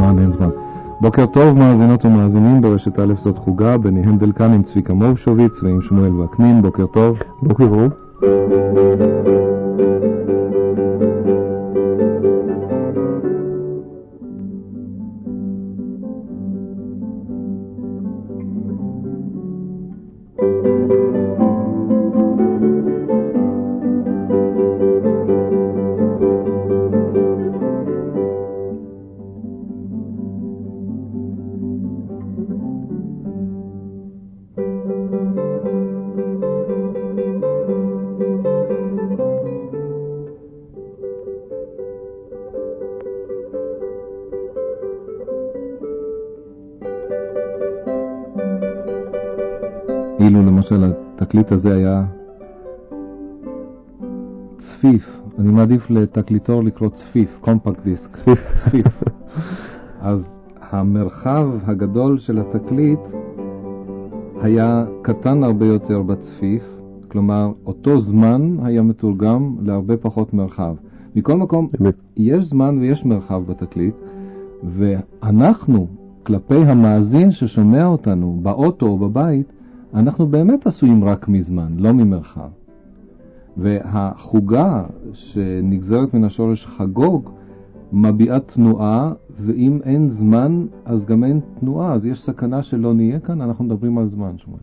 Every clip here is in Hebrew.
זמן אין זמן. בוקר טוב מאזינות ומאזינים ברשת א' זאת חוגה, בני הנדל עם צביקה מורשוביץ ועם שמואל וקנין, בוקר טוב. בוקר טוב. התקליט הזה היה צפיף, אני מעדיף לתקליטור לקרוא צפיף, קומפקט דיסק, צפיף, צפיף. אז המרחב הגדול של התקליט היה קטן הרבה יותר בצפיף, כלומר אותו זמן היה מתורגם להרבה פחות מרחב. מכל מקום, אמת. יש זמן ויש מרחב בתקליט, ואנחנו, כלפי המאזין ששומע אותנו באוטו או בבית, אנחנו באמת עשויים רק מזמן, לא ממרחב. והחוגה שנגזרת מן השורש חגוג מביעה תנועה, ואם אין זמן, אז גם אין תנועה, אז יש סכנה שלא נהיה כאן, אנחנו מדברים על זמן, שמואל.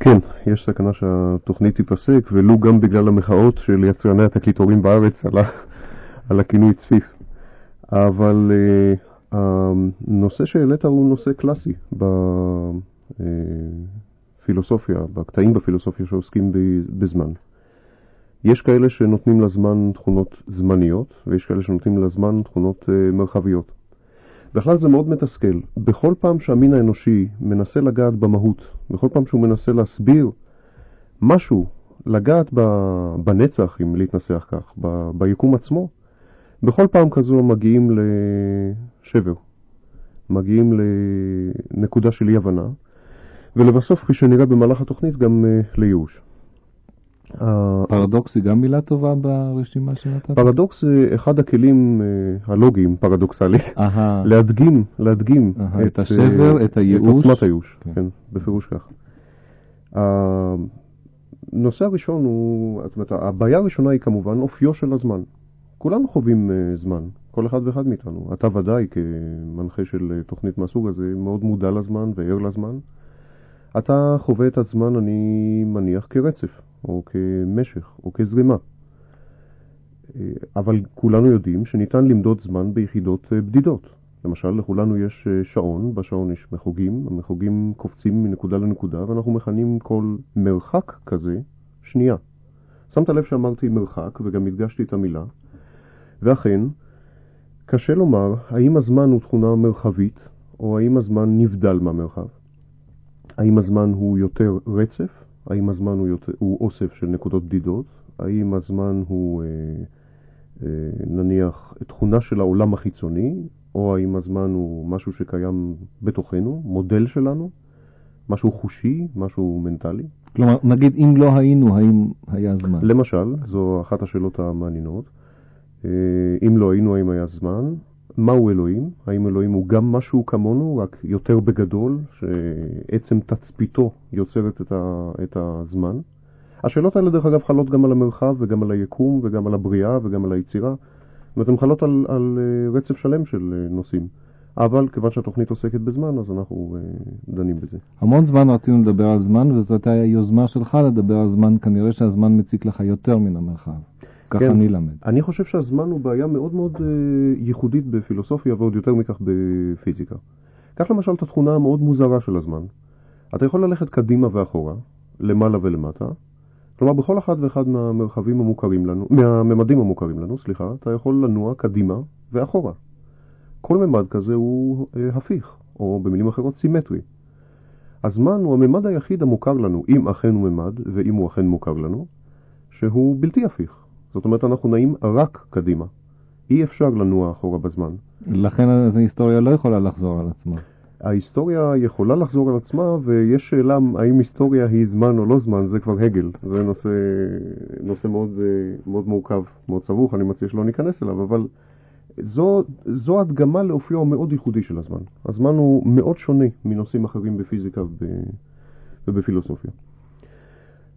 כן, יש סכנה שהתוכנית תיפסק, ולו גם בגלל המחאות של יצרני התקליטורים בארץ על, ה, על הכינוי צפיף. אבל uh, הנושא שהעלית הוא נושא קלאסי בפילוסופיה, בקטעים בפילוסופיה שעוסקים בזמן. יש כאלה שנותנים לזמן תכונות זמניות, ויש כאלה שנותנים לזמן תכונות uh, מרחביות. בכלל זה מאוד מתסכל. בכל פעם שהמין האנושי מנסה לגעת במהות, בכל פעם שהוא מנסה להסביר משהו, לגעת בנצח, אם להתנסח כך, ביקום עצמו, בכל פעם כזו מגיעים לשבר, מגיעים לנקודה של אי-הבנה, ולבסוף, כפי שנראה במהלך התוכנית, גם uh, לייאוש. ה- פרדוקס היא גם מילה טובה ברשימה שנתת? פרדוקס זה אחד הכלים הלוגיים, פרדוקסלי, להדגים, להדגים את השבר, אה, את הייאוש. את עוצמת הייאוש, כן. כן, בפירוש כך. הנושא הראשון הוא, זאת אומרת, הבעיה הראשונה היא כמובן אופיו של הזמן. כולנו חווים אה, זמן, כל אחד ואחד מאיתנו. אתה ודאי כמנחה של אה, תוכנית מהסוג הזה מאוד מודע לזמן וער לזמן. אתה חווה את הזמן, אני מניח, כרצף, או כמשך, או כזרימה. אה, אבל כולנו יודעים שניתן למדוד זמן ביחידות אה, בדידות. למשל, לכולנו יש אה, שעון, בשעון יש מחוגים, המחוגים קופצים מנקודה לנקודה, ואנחנו מכנים כל מרחק כזה שנייה. שמת לב שאמרתי מרחק, וגם הדגשתי את המילה, ואכן, קשה לומר האם הזמן הוא תכונה מרחבית, או האם הזמן נבדל מהמרחב. האם הזמן הוא יותר רצף? האם הזמן הוא, יותר, הוא אוסף של נקודות בדידות? האם הזמן הוא אה, אה, נניח תכונה של העולם החיצוני? או האם הזמן הוא משהו שקיים בתוכנו, מודל שלנו? משהו חושי, משהו מנטלי? כלומר, נגיד אם לא היינו, האם היה זמן? למשל, זו אחת השאלות המעניינות. אה, אם לא היינו, האם היה זמן? מהו אלוהים? האם אלוהים הוא גם משהו כמונו, רק יותר בגדול, שעצם תצפיתו יוצרת את, ה, את הזמן? השאלות האלה, דרך אגב, חלות גם על המרחב וגם על היקום וגם על הבריאה וגם על היצירה. זאת אומרת, הן חלות על, על אה, רצף שלם של אה, נושאים. אבל כיוון שהתוכנית עוסקת בזמן, אז אנחנו אה, דנים בזה. המון זמן רצינו לדבר על זמן, וזאת הייתה יוזמה שלך לדבר על זמן, כנראה שהזמן מציק לך יותר מן המרחב. ככה כן. אני למד. אני חושב שהזמן הוא בעיה מאוד מאוד אה, ייחודית בפילוסופיה ועוד יותר מכך בפיזיקה. קח למשל את התכונה המאוד מוזרה של הזמן. אתה יכול ללכת קדימה ואחורה, למעלה ולמטה. כלומר, בכל אחד ואחד מהמרחבים המוכרים לנו, מהממדים המוכרים לנו, סליחה, אתה יכול לנוע קדימה ואחורה. כל ממד כזה הוא אה, הפיך, או במילים אחרות סימטרי. הזמן הוא הממד היחיד המוכר לנו, אם אכן הוא ממד, ואם הוא אכן מוכר לנו, שהוא בלתי הפיך. זאת אומרת, אנחנו נעים רק קדימה. אי אפשר לנוע אחורה בזמן. לכן ההיסטוריה לא יכולה לחזור על עצמה. ההיסטוריה יכולה לחזור על עצמה, ויש שאלה האם היסטוריה היא זמן או לא זמן, זה כבר הגל. זה נושא, נושא מאוד, אה, מאוד מורכב, מאוד סבוך, אני מציע שלא ניכנס אליו, אבל זו, זו הדגמה לאופיו המאוד ייחודי של הזמן. הזמן הוא מאוד שונה מנושאים אחרים בפיזיקה וב, ובפילוסופיה.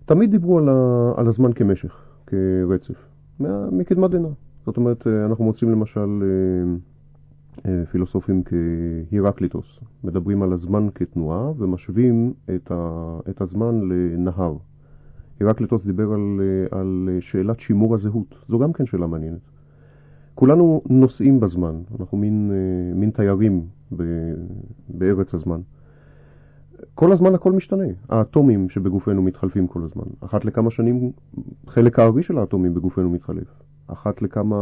תמיד דיברו על, ה, על הזמן כמשך, כרצף, מקדמת דנא. זאת אומרת, אנחנו מוצאים למשל אה, אה, פילוסופים כהירקליטוס, מדברים על הזמן כתנועה ומשווים את, ה, את הזמן לנהר. הירקליטוס דיבר על, אה, על שאלת שימור הזהות, זו גם כן שאלה מעניינת. כולנו נוסעים בזמן, אנחנו מין, מין תיירים ב, בארץ הזמן. כל הזמן הכל משתנה. האטומים שבגופנו מתחלפים כל הזמן. אחת לכמה שנים חלק הארי של האטומים בגופנו מתחלף. אחת לכמה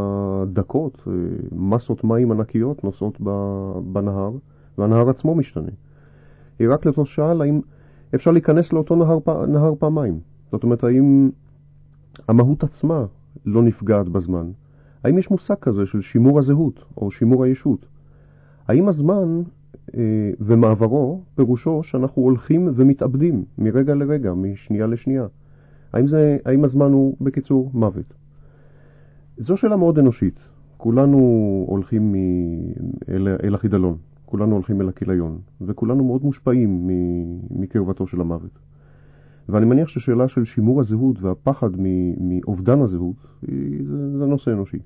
דקות אה, מסות מים ענקיות נוסעות בנהר, והנהר עצמו משתנה. הרקלטוס שאל האם אפשר להיכנס לאותו נהר, נהר פעמיים. זאת אומרת, האם המהות עצמה לא נפגעת בזמן? האם יש מושג כזה של שימור הזהות או שימור הישות? האם הזמן ומעברו פירושו שאנחנו הולכים ומתאבדים מרגע לרגע, משנייה לשנייה? האם, זה, האם הזמן הוא, בקיצור, מוות? זו שאלה מאוד אנושית. כולנו הולכים מ... אל, אל החידלון, כולנו הולכים אל הכיליון, וכולנו מאוד מושפעים מקרבתו של המוות. ואני מניח ששאלה של שימור הזהות והפחד מאובדן הזהות זה, זה נושא אנושי.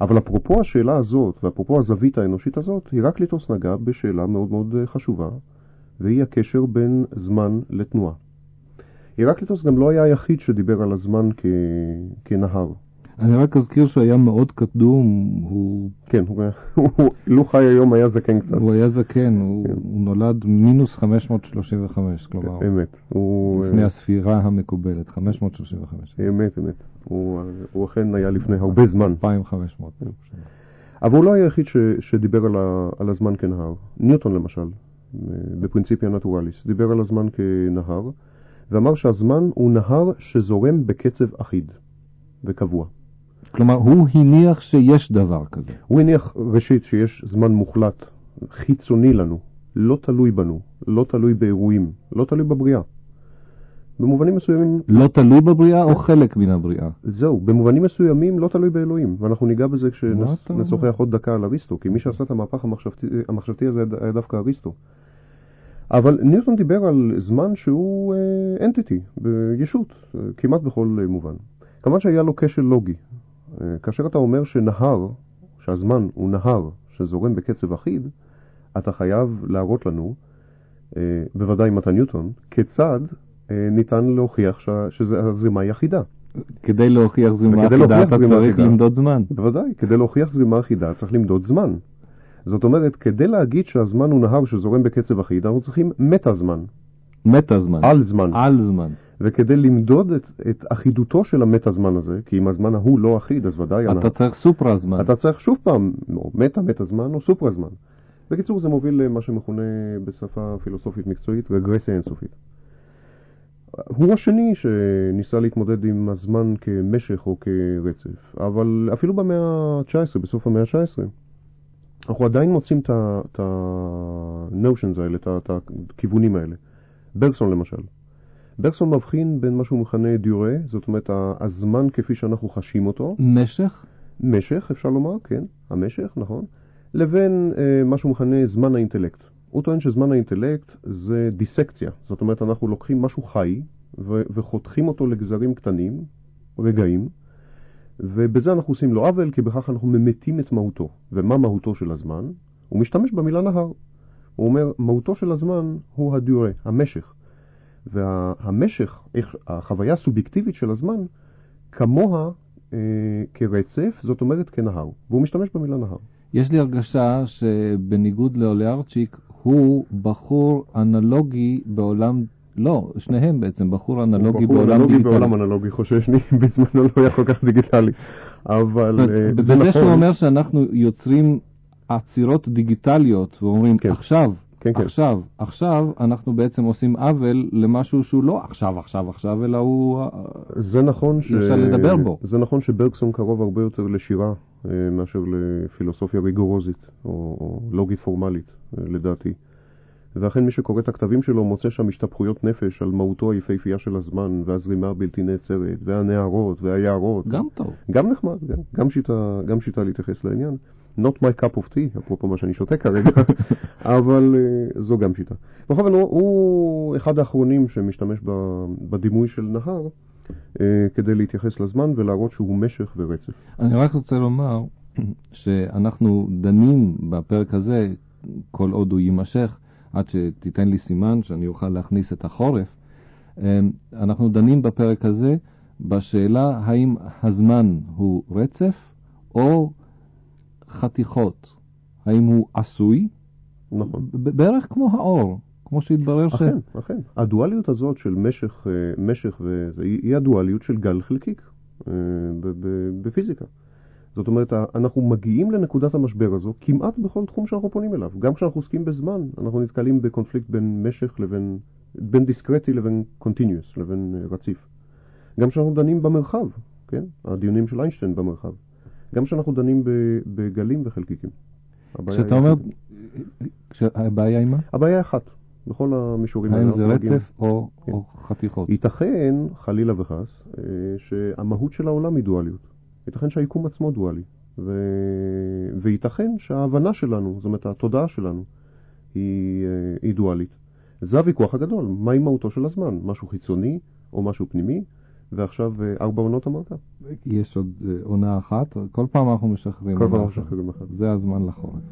אבל אפרופו השאלה הזאת, ואפרופו הזווית האנושית הזאת, הירקליטוס נגע בשאלה מאוד מאוד חשובה, והיא הקשר בין זמן לתנועה. הירקליטוס גם לא היה היחיד שדיבר על הזמן כ... כנהר. אני רק אזכיר שהוא היה מאוד קדום, הוא... כן, לו חי היום היה זקן קצת. הוא היה זקן, הוא, כן. הוא נולד מינוס 535, כלומר... אמת. הוא... לפני הספירה המקובלת, 535. אמת, אמת. הוא, הוא אכן היה לפני הרבה זמן. 2500. כן. אבל הוא לא היחיד ש, שדיבר על, ה, על הזמן כנהר. ניוטון למשל, בפרינציפיה נטורליס, דיבר על הזמן כנהר, ואמר שהזמן הוא נהר שזורם בקצב אחיד וקבוע. כלומר, הוא הניח שיש דבר כזה. הוא הניח, ראשית, שיש זמן מוחלט, חיצוני לנו, לא תלוי בנו, לא תלוי באירועים, לא תלוי בבריאה. במובנים מסוימים... לא תלוי בבריאה או חלק מן הבריאה? זהו, במובנים מסוימים לא תלוי באלוהים, ואנחנו ניגע בזה כשנשוחח עוד דקה על אריסטו, כי מי שעשה את המהפך המחשבתי, המחשבתי הזה היה דווקא אריסטו. אבל ניוטון דיבר על זמן שהוא אנטיטי, בישות, כמעט בכל מובן. כמובן שהיה לו כשל לוגי, כאשר אתה אומר שנהר, שהזמן הוא נהר שזורם בקצב אחיד, אתה חייב להראות לנו, אה, בוודאי מתן ניוטון, כיצד אה, ניתן להוכיח שזו הזרימה היא אחידה. כדי להוכיח זרימה אחידה אתה צריך למדוד זמן. בוודאי, כדי להוכיח זרימה אחידה צריך למדוד זמן. זאת אומרת, כדי להגיד שהזמן הוא נהר שזורם בקצב אחיד, אנחנו צריכים מטה זמן. מטה זמן. על זמן. על זמן. וכדי למדוד את, את אחידותו של המטה זמן הזה, כי אם הזמן ההוא לא אחיד, אז ודאי... אתה צריך סופרה זמן. אתה צריך שוב פעם, או מטה מטה זמן או סופרה זמן. בקיצור, זה מוביל למה שמכונה בשפה פילוסופית מקצועית רגרסיה אינסופית. הוא השני שניסה להתמודד עם הזמן כמשך או כרצף, אבל אפילו במאה ה-19, בסוף המאה ה-19, אנחנו עדיין מוצאים את ה-notions האלה, את הכיוונים האלה. ברקסון למשל. ברקסון מבחין בין מה שהוא מכנה דיורה, זאת אומרת הזמן כפי שאנחנו חשים אותו. משך? משך, אפשר לומר, כן, המשך, נכון. לבין אה, מה שהוא מכנה זמן האינטלקט. הוא טוען שזמן האינטלקט זה דיסקציה, זאת אומרת אנחנו לוקחים משהו חי ו- וחותכים אותו לגזרים קטנים, רגעים, ובזה אנחנו עושים לו עוול, כי בכך אנחנו ממתים את מהותו. ומה מהותו של הזמן? הוא משתמש במילה נהר. הוא אומר, מהותו של הזמן הוא הדיורה, המשך. והמשך, החוויה הסובייקטיבית של הזמן, כמוה אה, כרצף, זאת אומרת כנהר, והוא משתמש במילה נהר. יש לי הרגשה שבניגוד לאוליארצ'יק, הוא בחור אנלוגי בעולם, לא, שניהם בעצם, בחור אנלוגי בחור בעולם אנלוגי דיגיטלי. בעולם אנלוגי, חוששני, בזמנו לא היה כל כך דיגיטלי. אבל אה, זה בזה נכון. שהוא אומר שאנחנו יוצרים עצירות דיגיטליות, ואומרים, כן. עכשיו, כן, כן. עכשיו, עכשיו אנחנו בעצם עושים עוול למשהו שהוא לא עכשיו, עכשיו, עכשיו, אלא הוא... אה, זה נכון ש... אפשר לדבר בו. זה נכון שברקסון קרוב הרבה יותר לשירה אה, מאשר לפילוסופיה ריגורוזית או, או לוגית פורמלית, אה, לדעתי. ואכן מי שקורא את הכתבים שלו מוצא שם השתפכויות נפש על מהותו היפהפייה של הזמן, והזרימה הבלתי נעצרת, והנערות, והיערות. גם טוב. גם נחמד, כן. גם שיטה, גם שיטה להתייחס לעניין. Not my cup of tea, אפרופו מה שאני שותה כרגע, אבל uh, זו גם שיטה. בכל אופן, הוא, אחד האחרונים שמשתמש בדימוי של נהר uh, כדי להתייחס לזמן ולהראות שהוא משך ורצף. אני רק רוצה לומר שאנחנו דנים בפרק הזה, כל עוד הוא יימשך, עד שתיתן לי סימן שאני אוכל להכניס את החורף, אמ, אנחנו דנים בפרק הזה בשאלה האם הזמן הוא רצף או חתיכות. האם הוא עשוי? נכון. בערך כמו האור, כמו שהתברר ש... אכן, אכן. הדואליות הזאת של משך, אה, משך וזה, היא הדואליות של גל חלקיק אה, בפיזיקה. זאת אומרת, אנחנו מגיעים לנקודת המשבר הזו כמעט בכל תחום שאנחנו פונים אליו. גם כשאנחנו עוסקים בזמן, אנחנו נתקלים בקונפליקט בין משך לבין, בין דיסקרטי לבין continuous, לבין אה, רציף. גם כשאנחנו דנים במרחב, כן? הדיונים של איינשטיין במרחב. גם כשאנחנו דנים בגלים וחלקיקים. כשאתה אומר, הבעיה היא מה? הבעיה אחת, בכל המישורים האלה. האם זה רצף או, כן. או חתיכות? ייתכן, חלילה וחס, אה, שהמהות של העולם היא דואליות. ייתכן שהיקום עצמו דואלי, ו... וייתכן שההבנה שלנו, זאת אומרת התודעה שלנו, היא, אה, היא דואלית. זה הוויכוח הגדול, מהי מהותו של הזמן, משהו חיצוני או משהו פנימי, ועכשיו אה, ארבע עונות אמרת? יש עוד אה, עונה אחת, כל פעם אנחנו משחררים. כל פעם משחררים אחת. זה הזמן לחורף.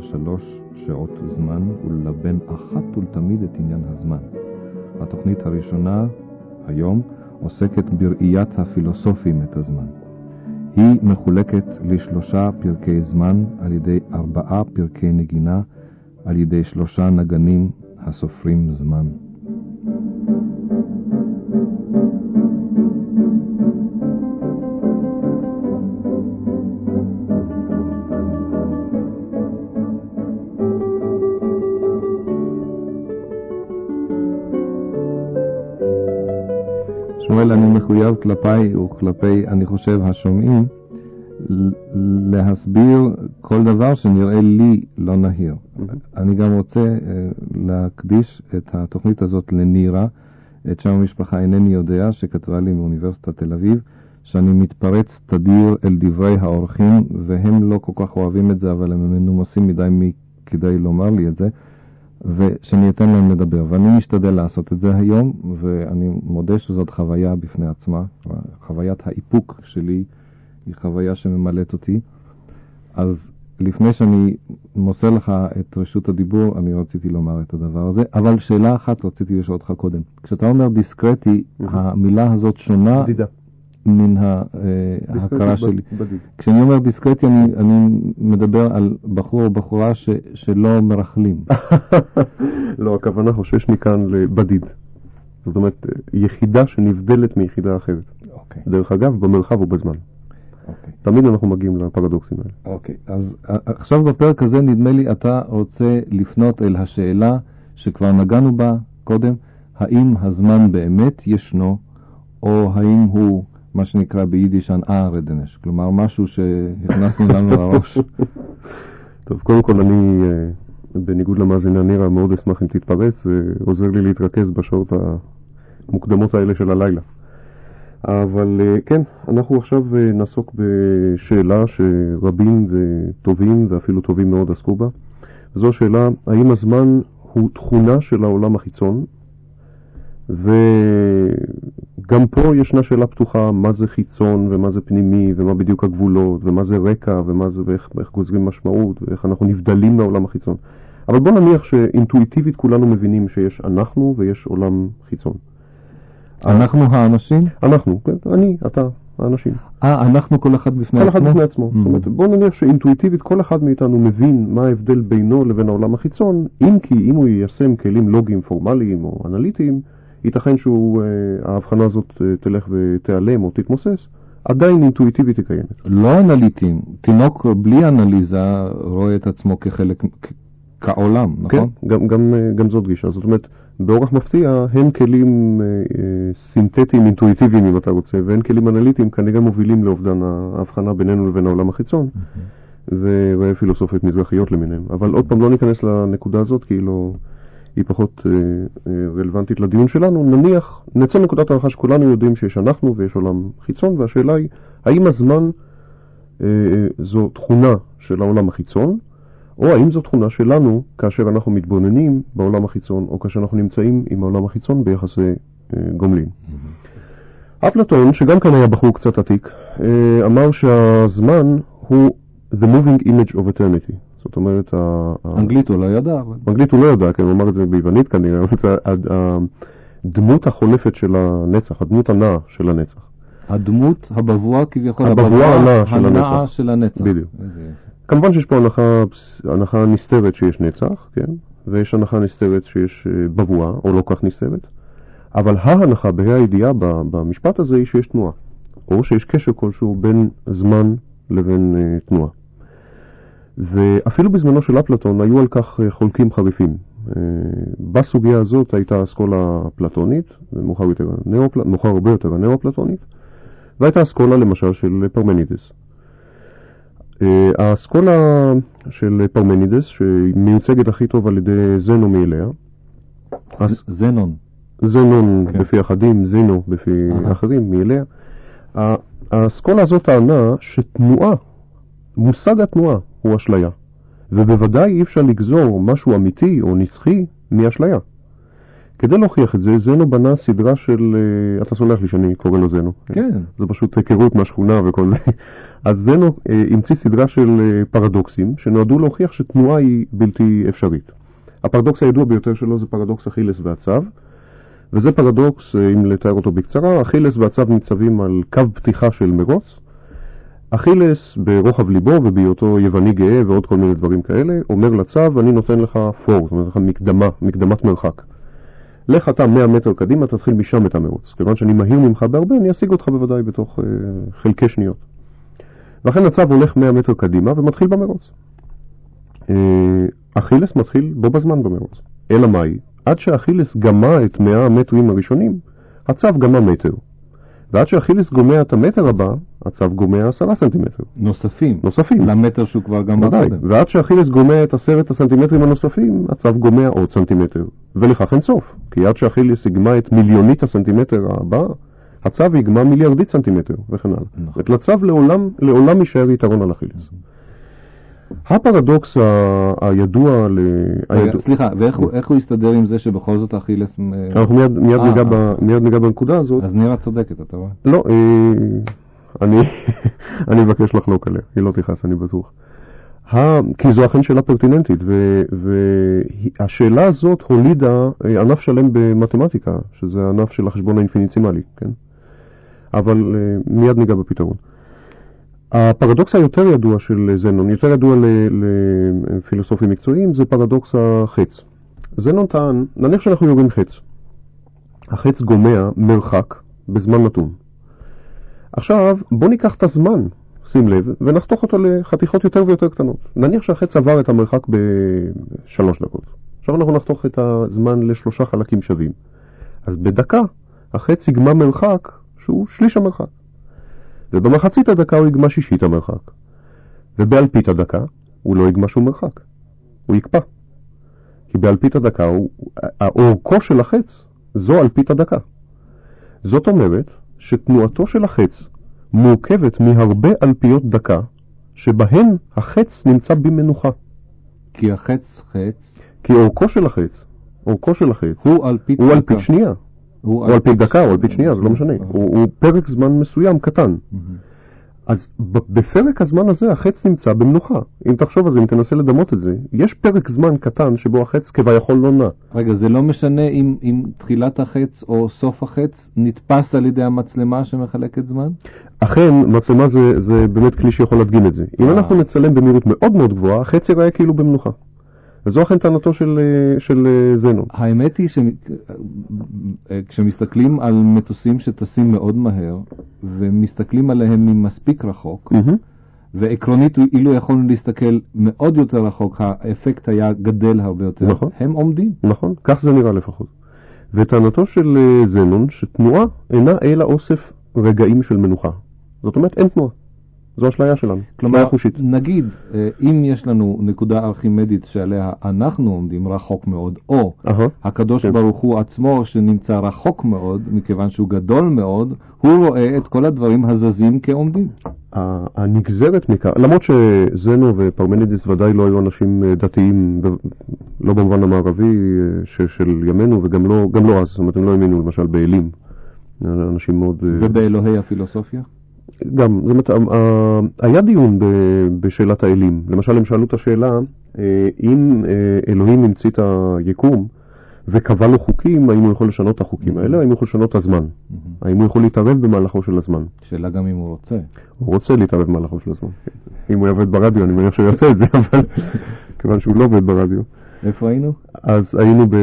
שלוש שעות זמן וללבן אחת ולתמיד את עניין הזמן. התוכנית הראשונה, היום, עוסקת בראיית הפילוסופים את הזמן. היא מחולקת לשלושה פרקי זמן על ידי ארבעה פרקי נגינה על ידי שלושה נגנים הסופרים זמן. מחויב כלפיי וכלפי, אני חושב, השומעים, להסביר כל דבר שנראה לי לא נהיר. אני גם רוצה אה, להקדיש את התוכנית הזאת לנירה, את שם המשפחה אינני יודע, שכתבה לי מאוניברסיטת תל אביב, שאני מתפרץ תדיר אל דברי האורחים, והם לא כל כך אוהבים את זה, אבל הם מנומסים מדי מכדאי לומר לי את זה. ושאני אתן להם לדבר. ואני משתדל לעשות את זה היום, ואני מודה שזאת חוויה בפני עצמה. חוויית האיפוק שלי היא חוויה שממלאת אותי. אז לפני שאני מוסר לך את רשות הדיבור, אני רציתי לומר את הדבר הזה. אבל שאלה אחת רציתי לשאול אותך קודם. כשאתה אומר דיסקרטי, המילה הזאת שונה. בדידה. מן אה, ההכרה שלי. כשאני אומר דיסקרטי, אני, אני מדבר על בחור או בחורה ש, שלא מרכלים. לא, הכוונה חושש מכאן לבדיד. זאת אומרת, יחידה שנבדלת מיחידה אחרת. אוקיי. דרך אגב, במרחב ובזמן. אוקיי. תמיד אנחנו מגיעים לפרדוקסים האלה. אוקיי. אז עכשיו בפרק הזה נדמה לי אתה רוצה לפנות אל השאלה שכבר נגענו בה קודם, האם הזמן באמת ישנו, או האם הוא מה שנקרא ביידיש אנארדנש, כלומר משהו שהכנסנו לנו לראש. טוב, קודם כל אני, אה, בניגוד למאזינה נירה, מאוד אשמח אם תתפרץ, זה עוזר לי להתרכז בשעות המוקדמות האלה של הלילה. אבל אה, כן, אנחנו עכשיו אה, נעסוק בשאלה שרבים וטובים ואפילו טובים מאוד עסקו בה. זו השאלה, האם הזמן הוא תכונה של העולם החיצון, וגם פה ישנה שאלה פתוחה, מה זה חיצון ומה זה פנימי ומה בדיוק הגבולות ומה זה רקע ומה זה, ואיך, ואיך גוזרים משמעות ואיך אנחנו נבדלים מהעולם החיצון. אבל בוא נניח שאינטואיטיבית כולנו מבינים שיש אנחנו ויש עולם חיצון. אנחנו האנשים? אנחנו, כן, אני, אתה, האנשים. אה, אנחנו כל אחד בפני כל עצמו? אחד בפני עצמו. Mm. זאת אומרת, בוא נניח שאינטואיטיבית כל אחד מאיתנו מבין מה ההבדל בינו לבין העולם החיצון, אם כי אם הוא יישם כלים לוגיים פורמליים או אנליטיים, ייתכן שההבחנה הזאת אה, תלך ותיעלם או תתמוסס, עדיין אינטואיטיבית היא קיימת. לא אנליטיים. תינוק בלי אנליזה רואה את עצמו כחלק, כעולם, נכון? כן, גם, גם, אה, גם זאת גישה. זאת אומרת, באורח מפתיע, הן כלים אה, אה, סינתטיים אינטואיטיביים, אם אתה רוצה, והן כלים אנליטיים כנראה מובילים לאובדן ההבחנה בינינו לבין העולם החיצון, ופילוסופיות מזרחיות למיניהם. אבל עוד פעם, לא ניכנס לנקודה הזאת, כי היא, לא, היא פחות אה, אה, רלוונטית לדיון שלנו. נניח, נצא מנקודת הנחה שכולנו יודעים שיש אנחנו ויש עולם חיצון, והשאלה היא, האם הזמן אה, זו תכונה של העולם החיצון, או האם זו תכונה שלנו כאשר אנחנו מתבוננים בעולם החיצון, או כאשר אנחנו נמצאים עם העולם החיצון ביחסי גומלין. אפלטון, שגם כאן היה בחור קצת עתיק, אמר שהזמן הוא the moving image of eternity. זאת אומרת, אנגלית הוא לא ידע, אבל... באנגלית הוא לא ידע, כי הוא אמר את זה ביוונית כנראה, אבל זה ה- הדמות החולפת של הנצח, הדמות הנעה של הנצח. הדמות, הבבואה כביכול, הבבואה הנעה של הנצח. בדיוק. יפה. כמובן שיש פה הנחה, הנחה נסתרת שיש נצח, כן? ויש הנחה נסתרת שיש אה, בבואה, או לא כך נסתרת, אבל ההנחה בה"א הידיעה במשפט הזה היא שיש תנועה, או שיש קשר כלשהו בין זמן לבין אה, תנועה. ואפילו בזמנו של אפלטון היו על כך אה, חולקים חריפים. אה, בסוגיה הזאת הייתה אסכולה פלטונית, ומאוחר יותר הנאופל... מאוחר הרבה יותר הנאו-פלטונית, והייתה אסכולה למשל של פרמנידס. אה, האסכולה של פרמנידס, שמיוצגת הכי טוב על ידי זנו מאליה, אז זנון. זנון כן. בפי אחדים, זינו בפי אהה. אחרים, מאליה. האסכולה הזאת טענה שתנועה, מושג התנועה הוא אשליה, ובוודאי אי אפשר לגזור משהו אמיתי או נצחי מאשליה. כדי להוכיח את זה, זנו בנה סדרה של, אה, אתה סולח לי שאני קורא לו זנו. כן. זה פשוט היכרות מהשכונה וכל זה. אז זנו אה, המציא סדרה של אה, פרדוקסים שנועדו להוכיח שתנועה היא בלתי אפשרית. הפרדוקס הידוע ביותר שלו זה פרדוקס אכילס והצב, וזה פרדוקס, אם לתאר אותו בקצרה, אכילס והצב ניצבים על קו פתיחה של מרוץ. אכילס ברוחב ליבו ובהיותו יווני גאה ועוד כל מיני דברים כאלה, אומר לצב, אני נותן לך פור, זאת אומרת לך מקדמה, מקדמת מרחק. לך אתה 100 מטר קדימה, תתחיל משם את המרוץ. כיוון שאני מהיר ממך בהרבה, אני אשיג אותך בוודאי בתוך אה, חלקי שניות. ואכן הצב הולך 100 מטר קדימה ומתחיל במרוץ. אה, אכילס מתחיל בו בזמן במרוץ. אלא מאי? עד שאכילס גמה את 100 המטרים הראשונים, הצב גמה מטר. ועד שאכילס גומע את המטר הבא, הצב גומע 10 סנטימטר. נוספים. נוספים. למטר שהוא כבר ודאי, קודם. ועד שאכילס גומע את עשרת הסנטימטרים הנוספים, הצב גומע עוד סנטימטר. ולכך אין סוף, כי עד שאכילס יגמע את מיליונית הסנטימטר הבאה, הצב יגמע מיליארדית סנטימטר, וכן הלאה. נכון. לצב לעולם, לעולם יישאר יתרון על אכילס. הפרדוקס ה- הידוע ל... סליחה, ואיך הוא- יסתדר עם זה שבכל זאת אכילס... אנחנו מיד, אה, ניגע אה. ב, מיד ניגע בנקודה הזאת. אז נירה צודקת, אתה רואה? לא, אה, אני, אני מבקש לחלוק עליה, היא לא תכעס, אני בטוח. כי זו אכן שאלה פרטיננטית, והשאלה הזאת הולידה ענף שלם במתמטיקה, שזה הענף של החשבון האינפיניצימלי, כן? אבל מיד ניגע בפתרון. הפרדוקס היותר ידוע של זנון, יותר ידוע לפילוסופים מקצועיים, זה פרדוקס החץ. זנון טען, נניח שאנחנו יורים חץ. החץ גומע מרחק בזמן נתון. עכשיו, בוא ניקח את הזמן, שים לב, ונחתוך אותו לחתיכות יותר ויותר קטנות. נניח שהחץ עבר את המרחק בשלוש דקות. עכשיו אנחנו נחתוך את הזמן לשלושה חלקים שווים. אז בדקה, החץ יגמע מרחק שהוא שליש המרחק. ובמחצית הדקה הוא יגמע שישית המרחק. ובאלפית הדקה הוא לא יגמע שום מרחק. הוא יקפא. כי באלפית הדקה, הוא, האורכו של החץ זו אלפית הדקה. זאת אומרת שתנועתו של החץ מורכבת מהרבה אלפיות דקה, שבהן החץ נמצא במנוחה. כי החץ חץ כי אורכו של החץ, אורכו של החץ, הוא אלפית הוא. אלפית שנייה. או על פי דקה או על פי שנייה, זה לא משנה. הוא, הוא פרק זמן מסוים קטן. אז בפרק הזמן הזה החץ נמצא במנוחה. אם תחשוב על זה, אם תנסה לדמות את זה, יש פרק זמן קטן שבו החץ כביכול לא נע. רגע, זה לא משנה אם, אם תחילת החץ או סוף החץ נתפס על ידי המצלמה שמחלקת זמן? אכן, מצלמה זה, זה באמת כלי שיכול להדגים את זה. אם אה. אנחנו נצלם במהירות מאוד מאוד גבוהה, החץ ייראה כאילו במנוחה. וזו אכן טענתו של, אה, של אה, זנון. האמת היא שכשמסתכלים על מטוסים שטסים מאוד מהר, ומסתכלים עליהם ממספיק רחוק, מהמם. ועקרונית אילו יכולנו להסתכל מאוד יותר רחוק, האפקט היה גדל הרבה יותר. נכון. הם עומדים. נכון, כך זה נראה לפחות. וטענתו של אה, זנון שתנועה אינה אלא אוסף רגעים של מנוחה. זאת אומרת, אין תנועה. זו אשליה שלנו, כלומר, חושית. נגיד, אה, אם יש לנו נקודה ארכימדית שעליה אנחנו עומדים רחוק מאוד, או אהה, הקדוש כן. ברוך הוא עצמו שנמצא רחוק מאוד, מכיוון שהוא גדול מאוד, הוא רואה את כל הדברים הזזים כעומדים. הנגזרת מכך, למרות שזנו ופרמנידיס ודאי לא היו אנשים אה, דתיים, לא במובן המערבי אה, של ימינו, וגם לא, לא אז, זאת אומרת, הם לא האמינו למשל באלים. אנשים מאוד... ובאלוהי הפילוסופיה? גם, זאת אומרת, היה דיון בשאלת האלים. למשל, הם שאלו את השאלה, אה, אם אה, אלוהים המציא את היקום וקבע לו חוקים, האם הוא יכול לשנות את החוקים האלה, האם הוא יכול לשנות את הזמן? האם הוא יכול להתערב במהלכו של הזמן? שאלה גם אם הוא רוצה. הוא רוצה להתערב במהלכו של הזמן. אם הוא יעבוד ברדיו, אני מניח שהוא יעשה את זה, אבל כיוון שהוא לא עובד ברדיו. איפה היינו? אז היינו ב...